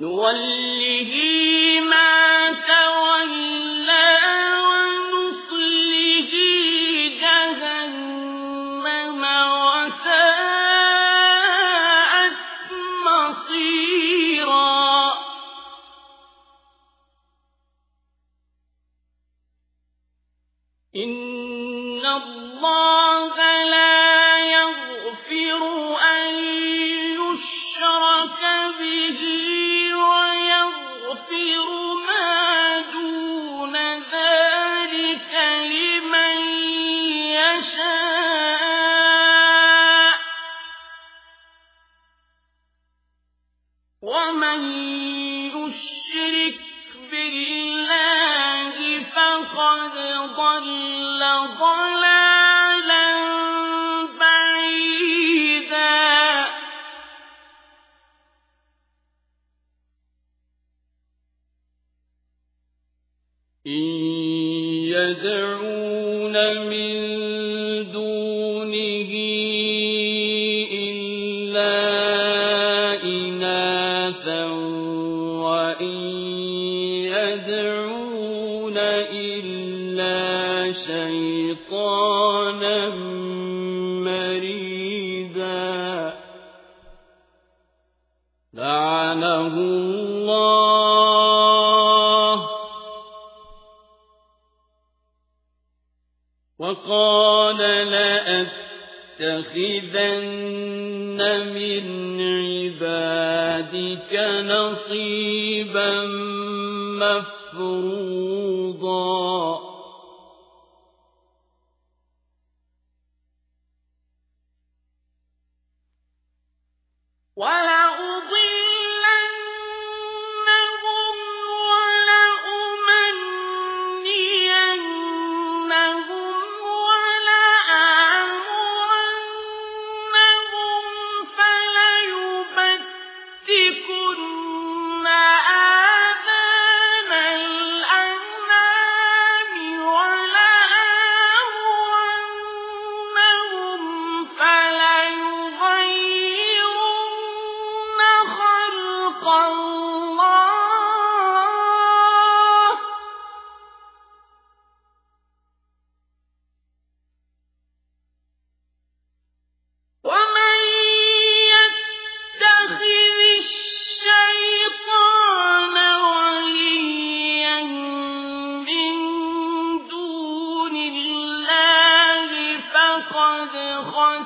نوله ما تولى جهنم وساءت مصيرا إن الله ومن يشرك بالله فقد ضل ضلالا بعيدا إن يدعون من أبدا وإن يدعون إلا شيطانا مريدا لعنه الله وقال لَأَتَّخِذَنَّ مِنْ عِبَادِكَ نَصِيبًا مَفْرُوضًا وَلَا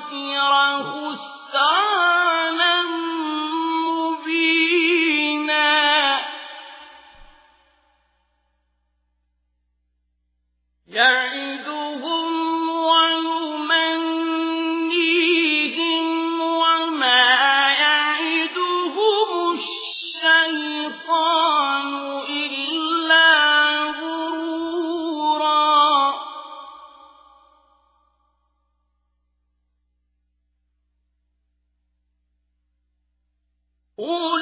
خسر خسرا Oh!